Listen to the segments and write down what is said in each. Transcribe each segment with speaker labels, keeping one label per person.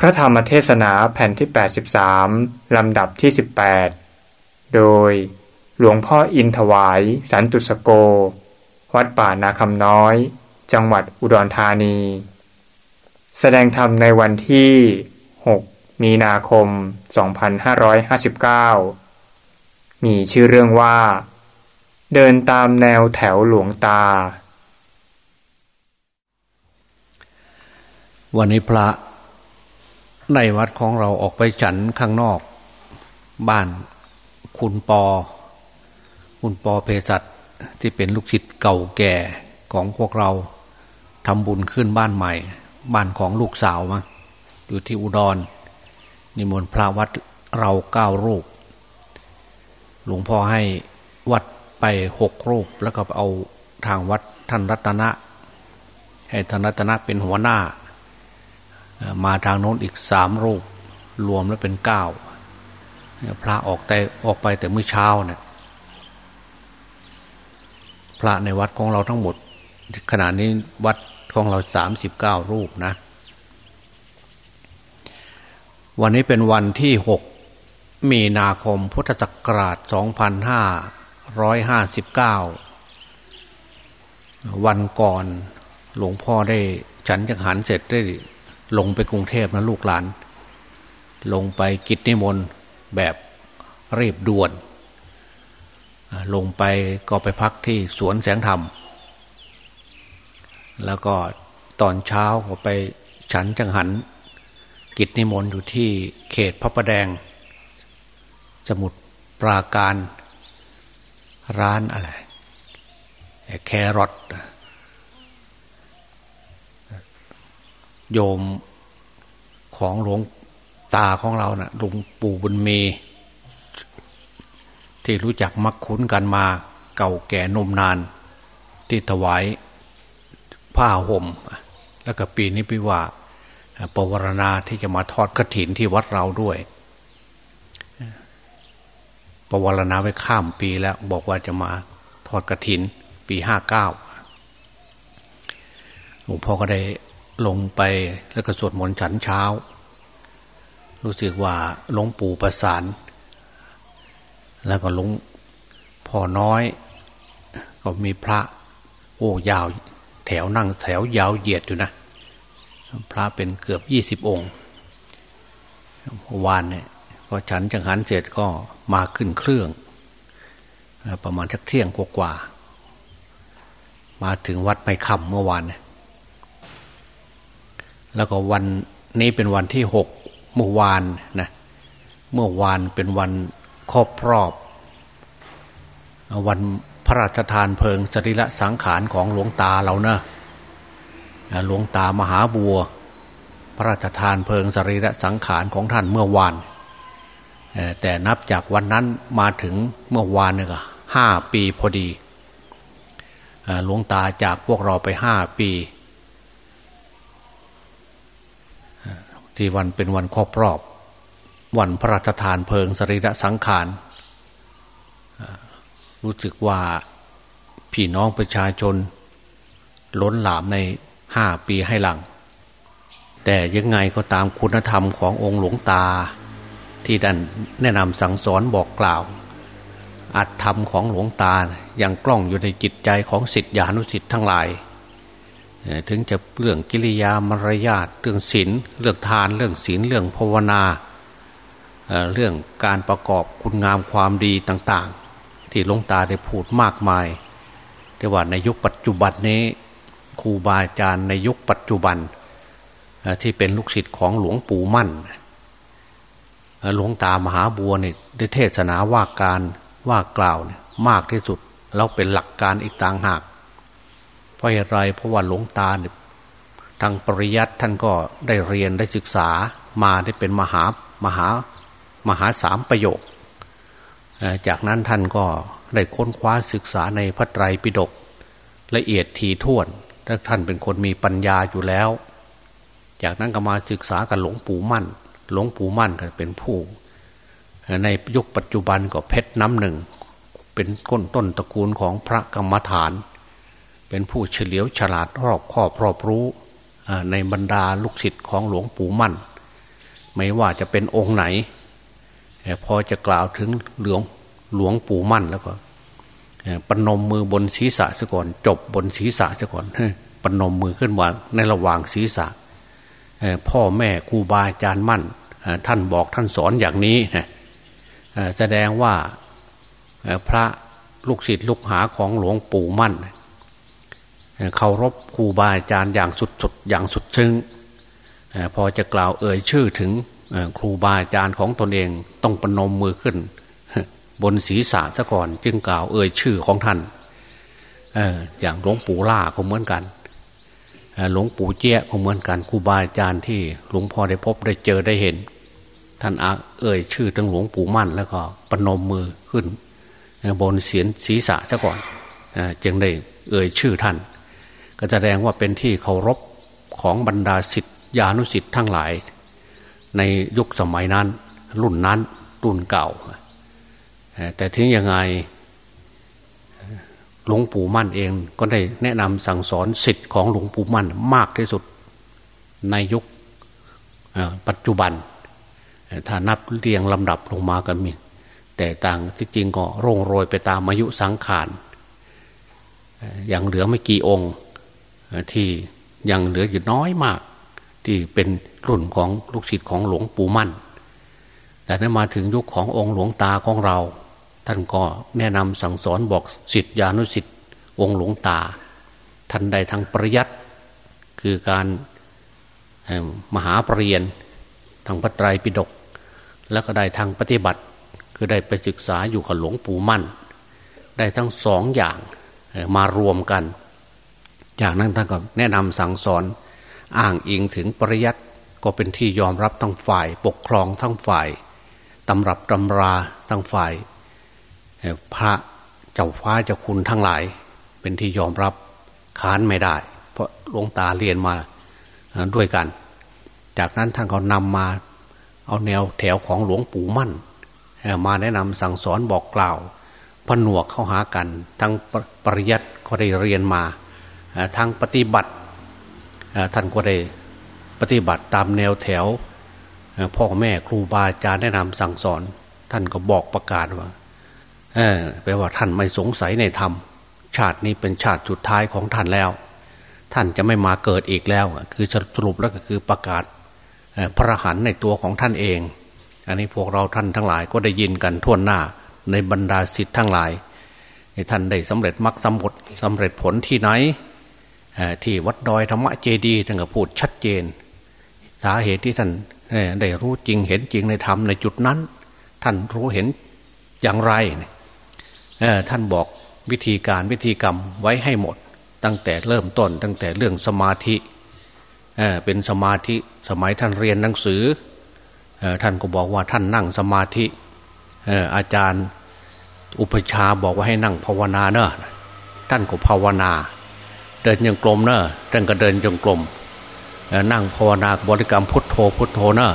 Speaker 1: พระธรรมเทศนาแผ่นที่ 83 ลำดับที่ 18 โดยหลวงพ่ออินถวาย สันตุสโก วัดป่านาคำน้อย จังหวัดอุดรธานี แสดงธรรมในวันที่ 6 มีนาคม 2559 มีชื่อเรื่องว่า เดินตามแนวแถวหลวงตา
Speaker 2: วันนี้พระ ในวัดของเราออกไปฉันข้างนอก บ้านคุณปอ คุณปอเพศัตที่เป็นลูกศิษย์เก่าแก่ของพวกเราทำบุญขึ้นบ้านใหม่ บ้านของลูกสาวมาอยู่ที่อุดร นิมนต์พระวัดเราเก้ารูป หลวงพ่อให้วัดไปหกรูป แล้วก็เอาทางวัดท่านรัตนะ ให้ท่านรัตนะเป็นหัวหน้า มาทางโน้นอีกสามรูป รวมแล้วเป็นเก้าพระออกแต่ออกไปแต่เมื่อเช้าเนี่ยพระในวัดของเราทั้งหมด ขณะนี้วัดของเราสามสิบเก้ารูปนะ วันนี้เป็นวันที่หกมีนาคมพุทธศักราชสองพันห้าร้อยห้าสิบเก้าวันก่อนหลวงพ่อได้ฉันจังหันเสร็จได้ ลงไปกรุงเทพนะลูกหลาน ลงไปกิจนิมนต์แบบเรียบด่วน ลงไปก็ไปพักที่สวนแสงธรรม แล้วก็ตอนเช้าก็ไปฉันจังหัน กิจนิมนต์อยู่ที่เขตพระประแดง สมุดปราการร้านอะไรแครอท โยมของหลวงตาของเรานะ่ะหลวงปู่บุญเม ที่รู้จักมักคุ้นกันมาเก่าแก่นมนาน ที่ถวายผ้าห่ม แล้วก็ปีนี้พี่ว่าปวารณาที่จะมาทอดกระถินที่วัดเราด้วยปวารณาไว้ข้ามปีแล้ว บอกว่าจะมาทอดกระถิน ปีห้าเก้าหลวงพ่อก็ได้ ลงไปแล้วก็สวดมนต์ฉันเช้า รู้สึกว่าหลวงปู่ประสาน แล้วก็หลวงพ่อน้อย ก็มีพระโอ้ยาวแถวนั่งแถวยาวเหยียดอยู่นะ พระเป็นเกือบยี่สิบองค์วานเนี่ยพอฉันจังหันเสร็จก็มาขึ้นเครื่อง ประมาณชักเที่ยงกว่ามาถึงวัดไม่คำเมื่อวานเนี่ย แล้วก็วันนี้เป็นวันที่หกเมื่อวานนะเมื่อวานเป็นวันครอบรอบ วันพระราชทานเพลิงสรีระสังขารของหลวงตาเราเนะหลวงตามหาบัว พระราชทานเพลิงสรีระสังขารของท่านเมื่อวาน แต่นับจากวันนั้นมาถึงเมื่อวานเนี่ยก็ห้าปีพอดีหลวงตาจากพวกเราไปห้าปี ที่วันเป็นวันครอบรอบ วันพระราชทานเพลิงสรีระสังขารรู้สึกว่าพี่น้องประชาชน ล้นหลามในห้าปีให้หลัง แต่ยังไงก็ตามคุณธรรมขององค์หลวงตา ที่ดันแนะนำสั่งสอนบอกกล่าว อัตธรรมของหลวงตายังกล้องอยู่ในจิตใจของสิทธิานุสิทธิ์ทั้งหลาย ถึงจะเรื่องกิริยามารยาทเรื่องศีลเรื่องทานเรื่องศีลเรื่องภาวนาเรื่องการประกอบคุณงามความดีต่างๆ ที่หลวงตาได้พูดมากมาย แต่ว่าในยุคปัจจุบันนี้ครูบาอาจารย์ในยุคปัจจุบันที่เป็นลูกศิษย์ของหลวงปู่มั่นหลวงตามหาบัวเนี่ยได้เทศนาว่าการว่ากล่าวเนี่ยมากที่สุดแล้วเป็นหลักการอีกต่างหาก เพราะเหตุไรเพราะว่าหลวงตาเนี่ยทางปริยัติท่านก็ได้เรียนได้ศึกษามาได้เป็นมหามหามหาสามประโยค จากนั้นท่านก็ได้ค้นคว้าศึกษาในพระไตรปิฎกละเอียดทีท่วนและท่านเป็นคนมีปัญญาอยู่แล้ว จากนั้นก็มาศึกษากับหลวงปู่มั่น หลวงปู่มั่นก็เป็นผู้ ในยุคปัจจุบันก็เพชรน้ำหนึ่ง เป็นก้นต้นตระกูลของพระกรรมฐาน เป็นผู้เฉลียวฉลาดรอบครอบรอบรู้ในบรรดาลูกศิษย์ของหลวงปู่มั่น ไม่ว่าจะเป็นองค์ไหน พอจะกล่าวถึงหลวงหลวงปู่มั่นแล้วก็ปนมมือบนศีรษะซะก่อน จบบนศีรษะซะก่อนปนมมือขึ้นว่าในระหว่างศีรษะพ่อแม่ครูบาอาจารย์มั่น ท่านบอกท่านสอนอย่างนี้นะแสดงว่าพระลูกศิษย์ลูกหาของหลวงปู่มั่น เคารพครูบาอาจารย์อย่างสุดๆอย่างสุดซึ้งพอจะกล่าวเอ่ยชื่อถึงครูบาอาจารย์ของตนเองต้องปนมมือขึ้น บนศีรษะซะก่อน จึงกล่าวเอ่ยชื่อของท่านอย่างหลวงปู่ล่าก็เหมือนกันหลวงปู่เจี๊ยก็เหมือนกันครูบาอาจารย์ที่หลวงพ่อได้พบได้เจอได้เห็น ท่านเอ่ยชื่อถึงหลวงปู่มั่น แล้วก็ปนมมือขึ้น บนเสียนศีรษะซะก่อนจึงได้เอ่ยชื่อท่าน ก็แสดงว่าเป็นที่เคารพของบรรดาสิทธิญาณุสิทธิ์ทั้งหลาย ในยุคสมัยนั้น รุ่นนั้นรุ่นเก่า แต่ถึงยังไงหลวงปู่มั่นเองก็ได้แนะนำสั่งสอนสิทธิ์ของหลวงปู่มั่นมากที่สุดในยุคปัจจุบัน ถ้านับเรียงลำดับลงมากันมีแต่ต่างที่จริงก็ร่งโรยไปตามอายุสังขาร อยังเหลือไม่กี่องค์ ที่ยังเหลืออยู่น้อยมาก ที่เป็นรุ่นของลูกศิษย์ของหลวงปู่มั่น แต่นั้นมาถึงยุคขององค์หลวงตาของเรา ท่านก็แนะนำสั่งสอนบอกสิทธิานุสิทธิ์องค์หลวงตา ท่านใดทางปริยัติคือการมหาปรริญญาทางพระไตรปิฎกแล้วก็ได้ทางปฏิบัติ คือได้ไปศึกษาอยู่กับหลวงปู่มั่น ได้ทั้งสองอย่างมารวมกัน จากนั้นท่านก็แนะนำสั่งสอนอ้างอิงถึงปริยัติก็เป็นที่ยอมรับทั้งฝ่าย ปกครองทั้งฝ่ายตำรับตำราทั้งฝ่าย พระเจ้าฟ้าเจ้าคุณทั้งหลาย เป็นที่ยอมรับค้านไม่ได้ เพราะหลวงตาเรียนมาด้วยกัน จากนั้นท่านก็นำมาเอาแนวแถวของหลวงปู่มั่น มาแนะนำสั่งสอนบอกกล่าว ผนวกเข้าหากัน ทั้งปริยัติก็ได้เรียนมา ทั้งปฏิบัติท่านก็ได้ปฏิบัติตามแนวแถวพ่อแม่ครูบาอาจารย์แนะนำสั่งสอน ท่านก็บอกประกาศว่าแปลว่าท่านไม่สงสัยในธรรม ชาตินี้เป็นชาติสุดท้ายของท่านแล้ว ท่านจะไม่มาเกิดอีกแล้ว คือสรุปแล้วก็คือประกาศพระหันในตัวของท่านเอง อันนี้พวกเราท่านทั้งหลายก็ได้ยินกันทั่วหน้าในบรรดาสิทธิ์ทั้งหลายท่านได้สำเร็จมรรคสำผลสำเร็จผลที่ไหน ที่วัดดอยธรรมะเจดีท่านก็พูดชัดเจน สาเหตุที่ท่านได้รู้จริงเห็นจริงในธรรมในจุดนั้น ท่านรู้เห็นอย่างไรท่านบอกวิธีการวิธีกรรมไว้ให้หมด ตั้งแต่เริ่มต้น ตั้งแต่เรื่องสมาธิเเป็นสมาธิสมัยท่านเรียนหนังสือท่านก็บอกว่าท่านนั่งสมาธิอาจารย์อุปชาบอกว่าให้นั่งภาวนาเนอะท่านก็ภาวนา เดินยังกลมเนอะท่านก็เดินยังกลมนั่งภาวนาบริกรรมพุทโธพุทโธเนอะ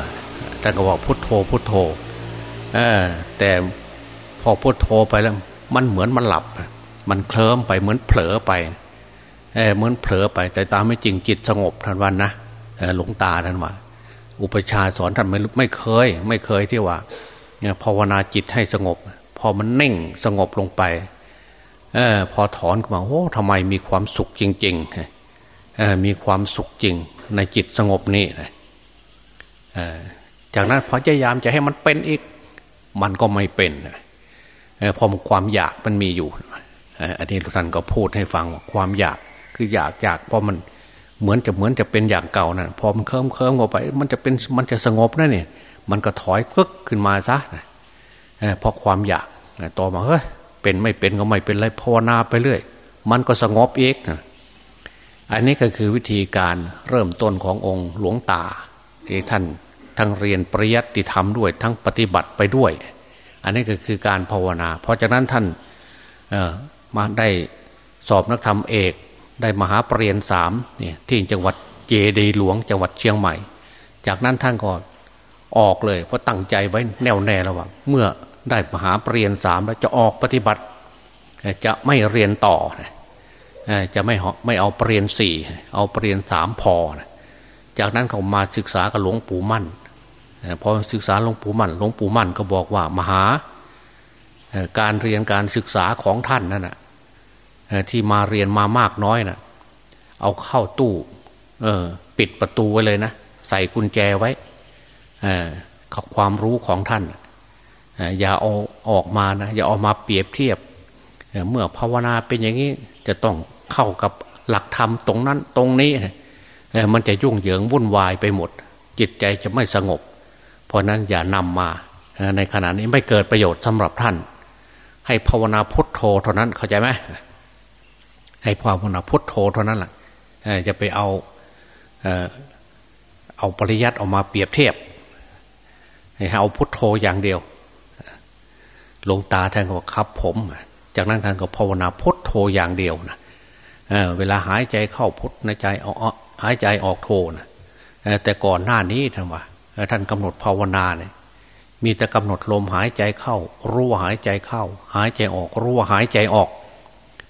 Speaker 2: ท่านก็บอกพุทโธพุทโธแต่พอพุทโธไปแล้ว มันเหมือนมันหลับ มันเคลิ้มไปเหมือนเผลอไปเหมือนเผลอไป แต่ตามไม่จริงจิตสงบท่านวันนะหลวงตาท่านว่าอุปชาสอนท่านไม่ไม่เคย ไม่เคยที่ว่าภาวนาจิตให้สงบ พอมันเน่งสงบลงไป ออพอถอนขึ้นมาโอ้ทำไมมีความสุขจริงๆมีความสุขจริง ในจิตสงบนี่เออจากนั้นพอพยายามจะให้มันเป็นอีก มันก็ไม่เป็นพอความอยากมันมีอยู่อันนี้ท่านก็พูดให้ฟังว่าความอยากคืออยากอยากเพราะมันเหมือนจะเหมือนจะเป็นอย่างเก่านะ่ะพอมันเคิมเคิมออกไป มันจะเป็นมันจะสงบนะเนี่ย มันก็ถอยกึกขึ้นมาซะนะเพราะความอยากต่อมาเฮ้ย เป็นไม่เป็นก็ไม่เป็นไรภาวนาไปเรื่อย มันก็สงบเองนะอันนี้ก็คือวิธีการเริ่มต้นขององค์หลวงตาที่ท่านทั้งเรียนปริยัติธรรมด้วย ทั้งปฏิบัติไปด้วย อันนี้ก็คือการภาวนา เพราะฉะนั้นท่านมาได้สอบนักธรรมเอกได้มหาปรริญญาสามเนี่ยที่จังหวัดเจดีหลวงจังหวัดเชียงใหม่ จากนั้นท่านก็ออกเลยเพราะตั้งใจไว้แน่วแน่แล้วว่าเมื่อ ได้มหาปรริญญาสามแล้วจะออกปฏิบัติ จะไม่เรียนต่อจะไม่ไม่เอาปรริญญาสี่เอาปรริญญาสามพอ จากนั้นเขามาศึกษากับหลวงปู่มั่นพอศึกษาหลวงปู่มั่นหลวงปู่มั่นก็บอกว่ามหาการเรียนการศึกษาของท่านนั่นแหะที่มาเรียนมามากน้อยนะ่ะ เอาเข้าตู้ปิดประตูไว้เลยนะ ใส่กุญแจไว้ความรู้ของท่าน อย่าเอาออกมานะอย่าออกมาเปรียบเทียบ เมื่อภาวนาเป็นอย่างนี้จะต้องเข้ากับหลักธรรมตรงนั้นตรงนี้ มันจะยุ่งเหยิงวุ่นวายไปหมด จิตใจจะไม่สงบ เพราะนั้นอย่านำมาในขณะนี้ไม่เกิดประโยชน์สำหรับท่าน ให้ภาวนาพุทโธเท่านั้นเข้าใจไหมให้ภาวนาพุทโธเท่านั้นแหละจะไปเอาเอาปริยัติออกมาเปรียบเทียบให้เอาพุทโธอย่างเดียว หลวงตาท่านก็บอกครับผม จากนั้นท่านก็ภาวนาพุทโธอย่างเดียวนะเเวลาหายใจเข้าพุทในใจออกหายใจออกโธนะแต่ก่อนหน้านี้ท่านว่าท่านกำหนดภาวนาเนี่ยมีแต่กำหนดลมหายใจเข้า รู้ว่าหายใจเข้า หายใจออก รู้ว่าหายใจออก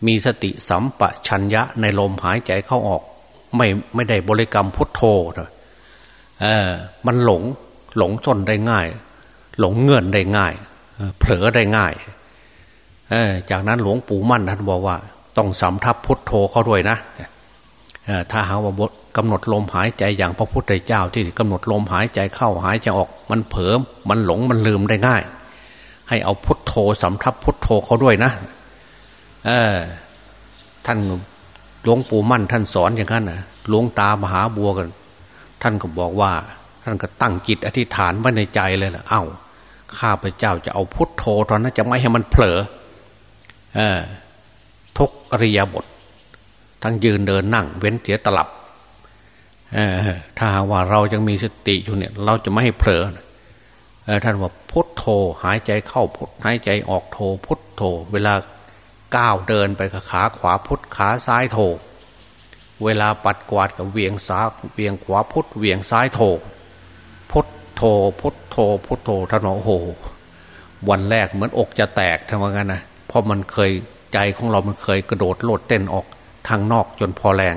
Speaker 2: มีสติสัมปชัญญะในลมหายใจเข้าออก ไม่ไม่ได้บริกรรมพุทโธนะเออมันหลงหลงชนได้ง่าย หลงเงื่อนได้ง่าย เผลอได้ง่ายจากนั้นหลวงปู่มั่นท่านบอกว่า ต้องสำทับพุทโธเขาด้วยนะถ้าหาว่าบทกำหนดลมหายใจอย่างพระพุทธเจ้า ที่กำหนดลมหายใจเข้าหายใจออก มันเผลอมันหลงมันลืมได้ง่าย ให้เอาพุทโธสำทับพุทโธเขาด้วยนะท่านหลวงปู่มั่นท่านสอนอย่างนั้นนะหลวงตามหาบัวกัน ท่านก็บอกว่า ท่านก็ตั้งจิตอธิษฐานไว้ในใจเลยล่ะเอา้า ข้าพเจ้าจะเอาพุทโธตอนนั้นจะไม่ให้มันเผลอทุกอริยบท ทั้งยืนเดินนั่ง เว้นเสียตลับถ้าว่าเรายังมีสติอยู่เนี่ย เราจะไม่ให้เผลอท่านว่าพุทโธหายใจเข้าพุทหายใจออกโธพุทโธ เวลาก้าวเดินไปขาขวาพุทขาซ้ายโธเวลาปัดกวาดกับเวียงซ้ายเวียงขวาพุทเวียงซ้ายโธ โธพุทโธพุทโธท่านบอกโอ้โห วันแรกเหมือนอกจะแตกทำว่างั้นนะเพราะมันเคยใจของเรามันเคยกระโดดโลดเต้นออกทางนอกจนพอแรง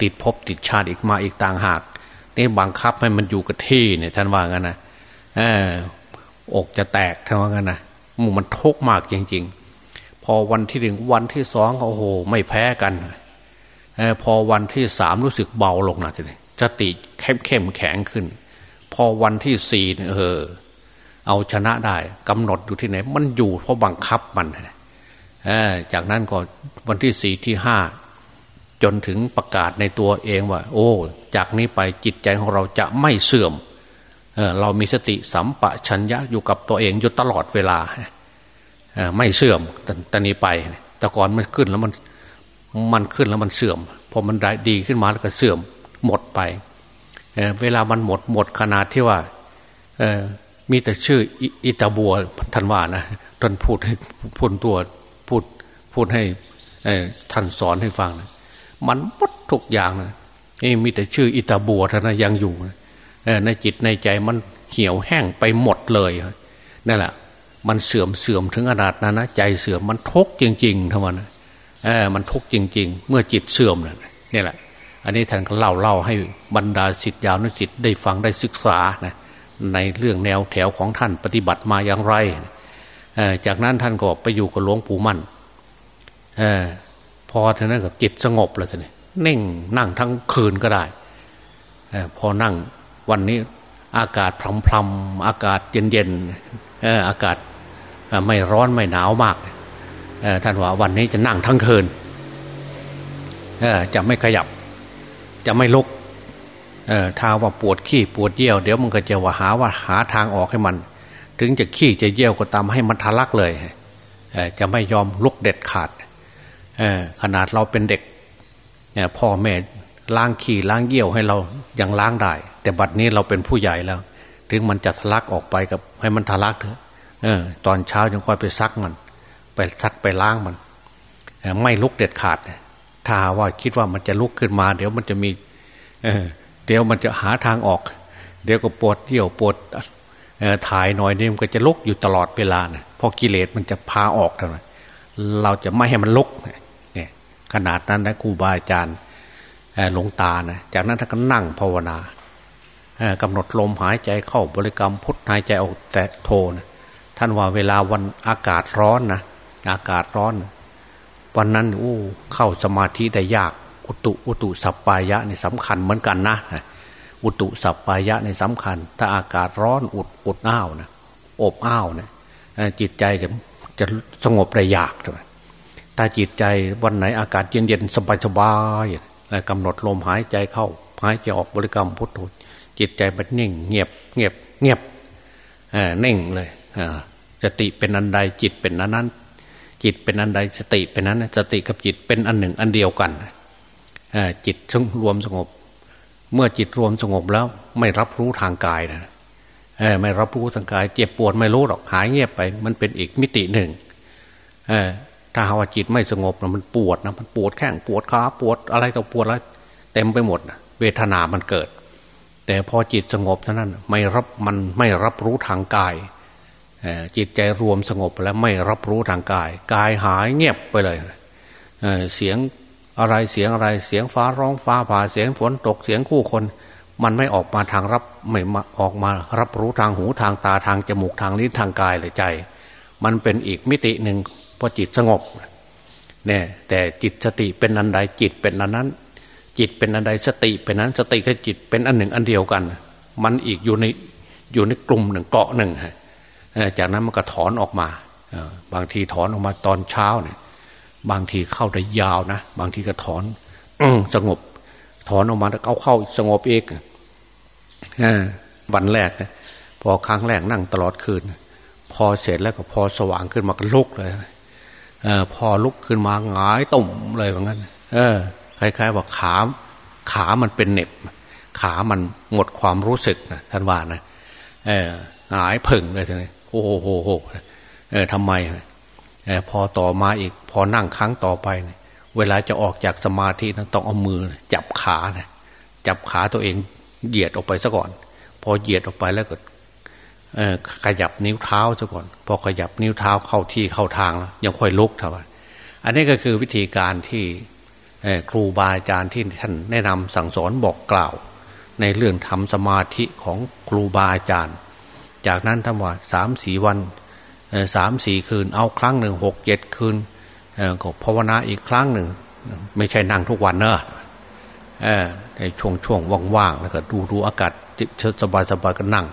Speaker 2: ติดภพติดชาติอีกมาอีกต่างหากนี่บังคับให้มันอยู่กับที่เนี่ยท่านว่างั้นนะอกจะแตกท่านว่างั้นนะมูมันทุกข์มากจริง ๆ พอวันที่หนึ่งวันที่สองโอ้โห ไม่แพ้กันพอวันที่สามรู้สึกเบาลงนะทีนี้สติเข้มเข้มแข็งขึ้น พอวันที่สี่เออ เอาชนะได้กำหนดอยู่ที่ไหน มันอยู่เพราะบังคับมันจากนั้นก็วันที่สี่ที่ห้าจนถึงประกาศในตัวเองว่า โอ้ จากนี้ไปจิตใจของเราจะไม่เสื่อมเเรามีสติสัมปชัญญะอยู่กับตัวเองอยู่ตลอดเวลาไม่เสื่อมตอนนี้ไป แต่ก่อนมันขึ้นแล้วมันมันขึ้นแล้วมันเสื่อมพอมันได้ดีขึ้นมาแล้วก็เสื่อมหมดไป เวลามันหมดหมดขนาดที่ว่ามีแต่ชื่ออิตาบัวท่านว่านะท่านพูดให้พูดตัวพูดพูดให้ท่านสอนให้ฟังนะมันหมดทุกอย่างนะนี่มีแต่ชื่ออิตาบัวท่านยังอยู่ในจิตในใจมันเหี่ยวแห้งไปหมดเลยนั่นแหละมันเสื่อมเสื่อมถึงขนาดนั้นนะใจเสื่อมมันทุกจริงๆทั้งวันเออมันทุกจริง ๆ เมื่อจิตเสื่อมนี่แหละ อันนี้ท่านก็เล่าเล่าให้บรรดาสิทธิยาวนุสิทธิ์ได้ฟังได้ศึกษานะในเรื่องแนวแถวของท่านปฏิบัติมาอย่างไร จากนั้นท่านก็ไปอยู่กับหลวงปู่มั่นอพอท่านั้นกับจิตสงบแล้วท่านเน่งนั่งทั้งคืนก็ได้อพอนั่งวันนี้อากาศพรำพรำอากาศเย็นเย็นอากาศไม่ร้อนไม่หนาวมากท่านว่าวันนี้จะนั่งทั้งคืนจะไม่ขยับ จะไม่ลุกเออถ้าว่าปวดขี้ปวดเยี่ยว เดี๋ยวมันก็จะว่าหาว่าหาทางออกให้มัน ถึงจะขี้จะเยี่ยวก็ตามให้มันทะลักเลยเออจะไม่ยอมลุกเด็ดขาดเออขนาดเราเป็นเด็กเนี่ยพ่อแม่ล้างขี้ล้างเยี่ยวให้เรายังล้างได้ แต่บัดนี้เราเป็นผู้ใหญ่แล้ว ถึงมันจะทะลักออกไปกับให้มันทะลักเถอะเออ ตอนเช้ายังค่อยไปซักมัน ไปซักไปล้างมันไม่ลุกเด็ดขาด ถ้าว่าคิดว่ามันจะลุกขึ้นมา เดี๋ยวมันจะมีเดี๋ยวมันจะหาทางออก เดี๋ยวก็ปวดเยี่ยวปวดถ่ายหน่อยนี่มันก็จะลุกอยู่ตลอดเวลานะพอกิเลสมันจะพาออกเท่านั้นเราจะไม่ให้มันลุกเนี่ยขนาดนั้นนะครูบาอาจารย์หลวงตานะจากนั้นท่านก็นั่งภาวนากำหนดลมหายใจเข้าบริกรรมพุทหายใจออกแต่โทนะท่านว่าเวลาวันอากาศร้อนนะอากาศร้อน วันนั้นอู้เข้าสมาธิได้ยากอุตุอุตุสัปปายะนี่สำคัญเหมือนกันนะอุตุสัปปายะนี่สำคัญ ถ้าอากาศร้อนอุดอุดอ้าวนะอบอ้าวนะจิตใจจะจะสงบได้ยากเลยถ้าจิตใจวันไหนอากาศเย็นเย็นสบายสบายกำหนดลมหายใจเข้าหายใจออกบริกรรมพุทโธจิตใจมันนิ่ง เงียบเงียบเงียบนิ่งเลยสติเป็นอันใดจิตเป็นอันนั้น จิตเป็นอันใดสติเป็นนั้นสติกับจิตเป็นอันหนึ่งอันเดียวกันจิตรวมสงบ เมื่อจิตรวมสงบแล้วไม่รับรู้ทางกายนะไม่รับรู้ทางกาย เจ็บปวดไม่รู้หรอกหายเงียบไป มันเป็นอีกมิติหนึ่งถ้าหาว่าจิตไม่สงบนะมันปวดนะมันปวดแข้งปวดขาปวดอะไรต่อปวดอะไรเต็มไปหมดเวทนามันเกิด แต่พอจิตสงบเท่านั้นไม่รับมันไม่รับรู้ทางกาย จิตใจรวมสงบแล้วไม่รับรู้ทางกาย กายหายเงียบไปเลยเเสียงอะไรเสียงอะไรเสียงฟ้าร้องฟ้าผ่าเสียงฝนตกเสียงคู่คน มันไม่ออกมาทางรับไม่มาออกมารับรู้ทางหูทางตาทางจมูกทางลิ้นทางกายเลยใจ มันเป็นอีกมิติหนึ่งพอจิตสงบเนี่ยแต่จิตสติเป็นอันใดจิตเป็นอันนั้น จิตเป็นอันใดสติเป็นนั้นสติกับจิตเป็นอันหนึ่งอันเดียวกัน มันอีกอยู่ในอยู่ในกลุ่มหนึ่งเกาะหนึ่งฮะ จากนั้นมันก็ถอนออกมาบางทีถอนออกมาตอนเช้าเนี่ย บางทีเข้าได้ยาวนะบางทีก็ถอนสงบ ถอนออกมาแล้วเอาเข้าสงบเองวันแรกนะพอครั้งแรกนั่งตลอดคืน พอเสร็จแล้วก็พอสว่างขึ้นมาก็ลุกเลยอพอลุกขึ้นมาหงายตุ่มเลยเหมือนกันเออคล้ายๆว่าขาขามันเป็นเน็บ ขามันหมดความรู้สึกนะท่านว่านะเออหงายผึ่งเลยทีนี้ โอ้โหโหโหเออทำไมอพอต่อมาอีก พอนั่งครั้งต่อไปเนี่ยเวลาจะออกจากสมาธินะต้องเอามือจับขานะจับขาตัวเองเหยียดออกไปซะก่อน พอเหยียดออกไปแล้วก็ขยับนิ้วเท้าซะก่อน พอขยับนิ้วเท้าเข้าที่เข้าทางแล้วยังค่อยลุกเท่าไหร่อันนี้ก็คือวิธีการที่ครูบาอาจารย์ที่ท่านแนะนำสั่งสอนบอกกล่าว ในเรื่องทำสมาธิของครูบาอาจารย์ จากนั้นทำว่าสามสี่วันสามสี่คืนเอาครั้งหนึ่งหกเจ็ดคืนก็ภาวนาอีกครั้งหนึ่ง ไม่ใช่นั่งทุกวันเนอะในช่วงช่วงว่างๆแล้วก็ดูดูอากาศสบายสบายก็นั่ง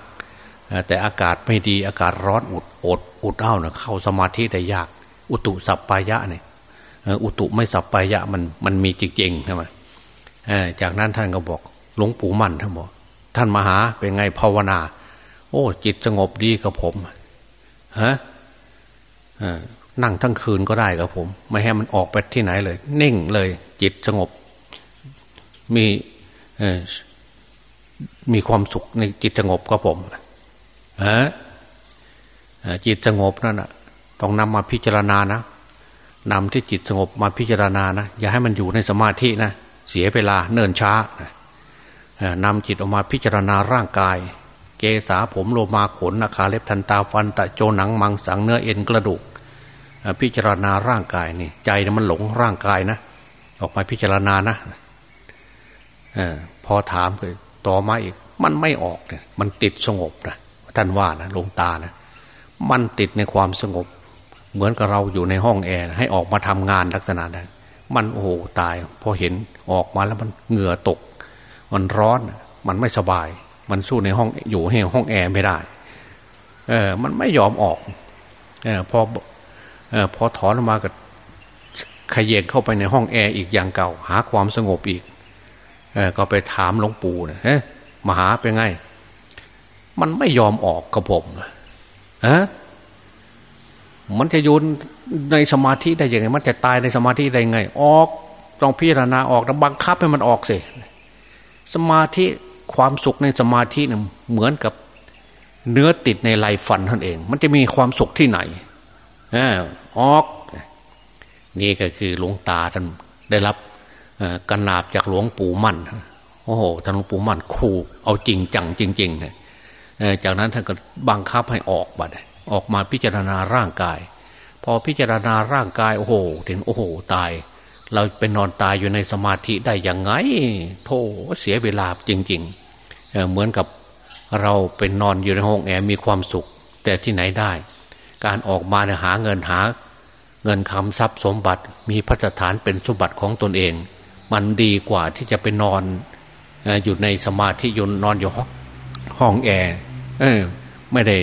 Speaker 2: แต่อากาศไม่ดีอากาศร้อนอุดอดอุดอ้าวเนะเข้าสมาธิได้ยาก อุตุสัปปายะเนี่ยอุตุไม่สัปปายะมันมันมีจริงๆใช่ไหมจากนั้นท่านก็บอกหลวงปู่มั่นท่านบอกท่านมหาเป็นไงภาวนา โอ้ จิตสงบดีกับผมฮะนั่งทั้งคืนก็ได้กับผม ไม่ให้มันออกไปที่ไหนเลย นิ่งเลย จิตสงบ มีมีความสุขในจิตสงบกับผมฮะจิตสงบนั่นนะต้องนำมาพิจารณานะนำที่จิตสงบมาพิจารณานะอย่าให้มันอยู่ในสมาธินะเสียเวลาเนิ่นช้านำจิตออกมาพิจารณาร่างกาย เกษาผมโลมาขนนาคาเล็บทันตาฟันตะโจหนังมังสังเนื้อเอ็นกระดูกพิจารณาร่างกายนี่ใจมันหลงร่างกายนะ ออกมาพิจารณานะอพอถามเลยต่อมาอีก มันไม่ออกเนี่ยมันติดสงบนะท่านว่านะลงตานะ มันติดในความสงบ เหมือนกับเราอยู่ในห้องแอร์ให้ออกมาทำงานลักษณะนั้นมันโอ้โหตาย พอเห็นออกมาแล้วมันเหงื่อตก มันร้อนมันไม่สบาย มันสู้ในห้องอยู่ให้ห้องแอร์ไม่ได้ เออ มันไม่ยอมออกเออพอเออพอถอนออกมาก็ขยเยกเข้าไปในห้องแอร์อีกอย่างเก่า หาความสงบอีก เออก็ไปถามหลวงปู่เนี่ยเฮ้มาหาเป็นไง มันไม่ยอมออกกับผมฮะมันจะยุนในสมาธิได้ยังไง มันจะตายในสมาธิได้ยังไง ออกต้องพิจารณาออกแล้วบังคับให้มันออกสิสมาธิ ความสุขในสมาธิเนี่ยเหมือนกับเนื้อติดในลายฟันท่านเอง มันจะมีความสุขที่ไหนออก นี่ก็คือหลวงตาท่านได้รับกันนาบจากหลวงปู่มั่นโอ้โหท่านหลวงปู่มั่นคู่เอาจริงจังจริงๆจากนั้นท่านก็บังคับให้ออกบัดออกมาพิจารณาร่างกาย พอพิจารณาร่างกาย โอ้โหถึงโอ้โห ตาย เราเป็นอนตายอยู่ในสมาธิได้ยังไง โธ่เสียเวลาจริง ๆเหมือนกับเราเป็นนอนอยู่ในห้องแอร์มีความสุข แต่ที่ไหนได้ การออกมาเนี่ยหาเงินหา เงินคำทรัพย์สมบัติมีพัฒฐานเป็นสมบัติของตนเอง มันดีกว่าที่จะไปนอนอยู่ในสมาธิยนนอนอยู่ห้องแอร์ไม่ได้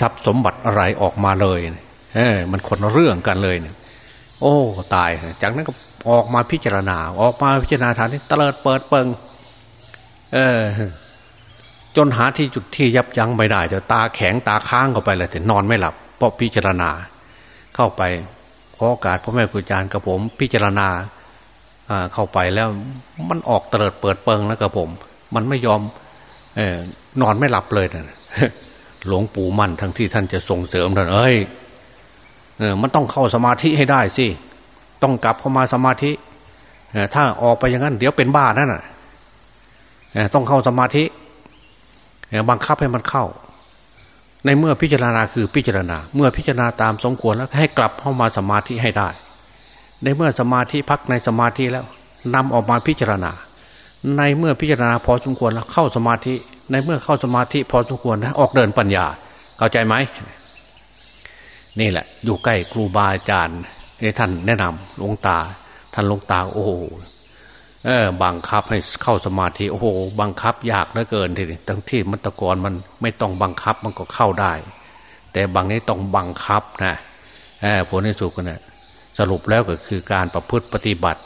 Speaker 2: ทรัพย์สมบัติอะไรออกมาเลยเออมันคนเรื่องกันเลยเนี่ย โอ้ตาย จากนั้นก็ออกมาพิจารณา ออกมาพิจารณาฐานนี้เตลิดเปิดเปิง เออ จนหาที่จุดที่ยับยั้งไม่ได้จะตาแข็งตาค้างเข้าไปเลยแต่นอนไม่หลับ เพราะพิจารณา เข้าไปขอโอกาสพ่อแม่ครูอาจารย์กับผม พิจารณาเข้าไปแล้วมันออกเตลิดเปิดเปิงแล้วกับผม มันไม่ยอม เออนอนไม่หลับเลยนะหลวงปู่มั่นทั้งที่ท่านจะส่งเสริมท่านเอ้ย เออมันต้องเข้าสมาธิให้ได้สิต้องกลับเข้ามาสมาธิถ้าออกไปอย่างนั้น เดี๋ยวเป็นบ้านั่นน่ะต้องเข้าสมาธิบังคับให้มันเข้า ในเมื่อพิจารณาคือพิจารณา เมื่อพิจารณาตามสมควรแล้วให้กลับเข้ามาสมาธิให้ได้ ในเมื่อสมาธิพักในสมาธิแล้วนำออกมาพิจารณา ในเมื่อพิจารณาพอสมควรแล้วเข้าสมาธิ ในเมื่อเข้าสมาธิพอสมควรนะออกเดินปัญญา เข้าใจไหม นี่แหละ อยู่ใกล้ครูบาอาจารย์ท่านแนะนำหลวงตา ท่านหลวงตาโอ้เออบังคับให้เข้าสมาธิโอ้โห บังคับยากเหลือเกินทีนี้ทั้งที่มัตกอนมันไม่ต้องบังคับมันก็เข้าได้ แต่บางนี้ต้องบังคับนะเออผลในสุดกันนะสรุปแล้วก็คือการประพฤติปฏิบัติ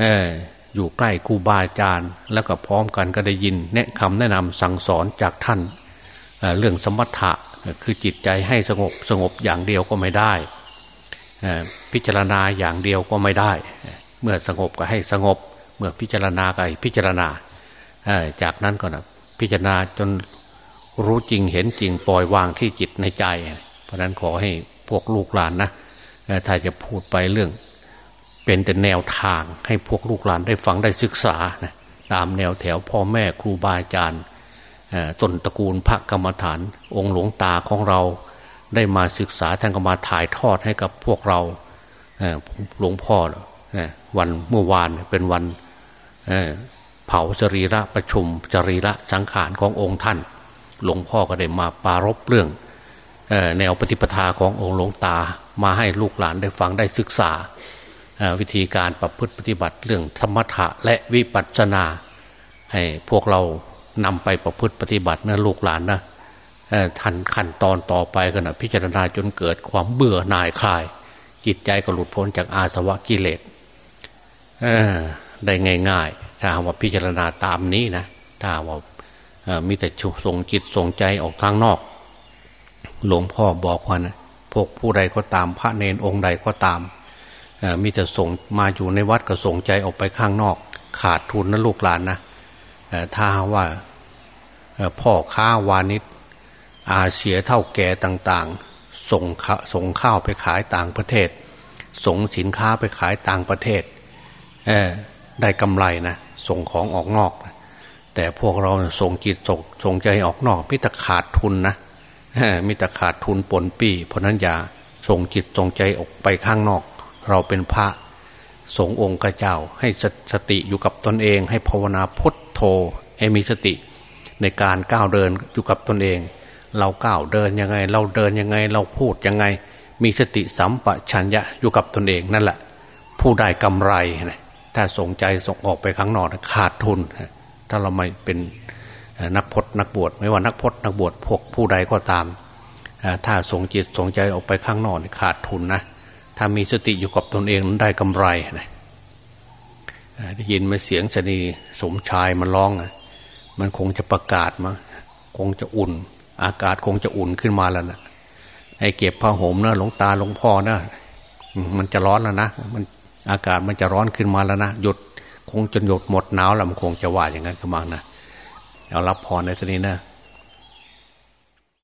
Speaker 2: เอออยู่ใกล้ครูบาอาจารย์ แล้วก็พร้อมกันก็ได้ยินแนะคำแนะนำสั่งสอนจากท่าน เรื่องสมถะคือจิตใจให้สงบสงบอย่างเดียวก็ไม่ได้ พิจารณาอย่างเดียวก็ไม่ได้ เมื่อสงบก็ให้สงบ เมื่อพิจารณาก็ให้พิจารณาจากนั้นก็นะพิจารณาจนรู้จริงเห็นจริงปล่อยวางที่จิตในใจ เพราะนั้นขอให้พวกลูกหลานนะถ้าจะพูดไปเรื่อง เป็นแต่แนวทางให้พวกลูกหลานได้ฟังได้ศึกษานะตามแนวแถวพ่อแม่ครูบาอาจารย์ ต้นตระกูลพระกรรมฐาน องค์หลวงตาของเราได้มาศึกษาท่านก็มาถ่ายทอดให้กับพวกเราหลวงพ่อวันเมื่อวานเป็นวันเผาจรีระประชุมจรีระสังขารขององค์ท่าน หลวงพ่อก็ได้มาปารบเรื่องแนวปฏิปทาขององค์หลวงตามาให้ลูกหลานได้ฟังได้ศึกษา วิธีการประพฤติปฏิบัติเรื่องธรรมะและวิปัสสนา ให้พวกเรา นำไปประพฤติปฏิบัตินะลูกหลานนะทันขั้นตอนต่อไปกันนะพิจารณาจนเกิดความเบื่อหน่ายคลาย จิตใจก็หลุดพ้นจากอาสวะกิเลสได้ง่าย ๆ ถ้าว่าพิจารณาตามนี้นะถ้าว่ามีแต่ส่งจิตส่งใจออกทางนอก หลวงพ่อบอกว่านะพวกผู้ใดก็ตามพระเนนองค์ใดก็ตามมีแต่ส่งมาอยู่ในวัดก็ส่งใจออกไปข้างนอก ขาดทุนนะลูกหลานนะ ถ้าว่าพ่อค้าวานิชอาเสียเท่าแก่ต่างๆ ส่งส่งข้าวไปขายต่างประเทศ ส่งสินค้าไปขายต่างประเทศ ได้กำไรนะ ส่งของออกนอก แต่พวกเราส่งจิตส่งส่งใจออกนอกมิตรขาดทุนนะมิตรขาดทุนปนปีเพราะนั้นอย่าส่งจิตส่งใจออกไปข้างนอก เราเป็นพระ สงองค์เจ้า ให้สติอยู่กับตนเอง ให้ภาวนาพุทโธให้มีสติ ในการก้าวเดินอยู่กับตนเอง เราก้าวเดินยังไง เราเดินยังไง เราพูดยังไง มีสติสัมปชัญญะอยู่กับตนเองนั่นแหละ ผู้ได้กำไรนะถ้าส่งใจส่งออกไปข้างนอกขาดทุน ถ้าเราไม่เป็นนักพจนักบวชไม่ว่านักพจนักบวชพวกผู้ใดก็ตาม ถ้าส่งจิตส่งใจออกไปข้างนอกขาดทุนนะ ถ้ามีสติอยู่กับตนเองได้กำไรนะได้ยินมาเสียงชนีสมชายมันร้องนะมันคงจะประกาศมาคงจะอุ่น อากาศคงจะอุ่นขึ้นมาแล้วนะให้เก็บผ้าห่มนะหลวงตาหลวงพ่อนะมันจะร้อนแล้วนะมันอากาศมันจะร้อนขึ้นมาแล้วนะหยุดคงจนหยุดหมดหนาวแล้วมันคงจะว่าอย่างนั้นกำลังนะเอารับพรในทีนี้นะ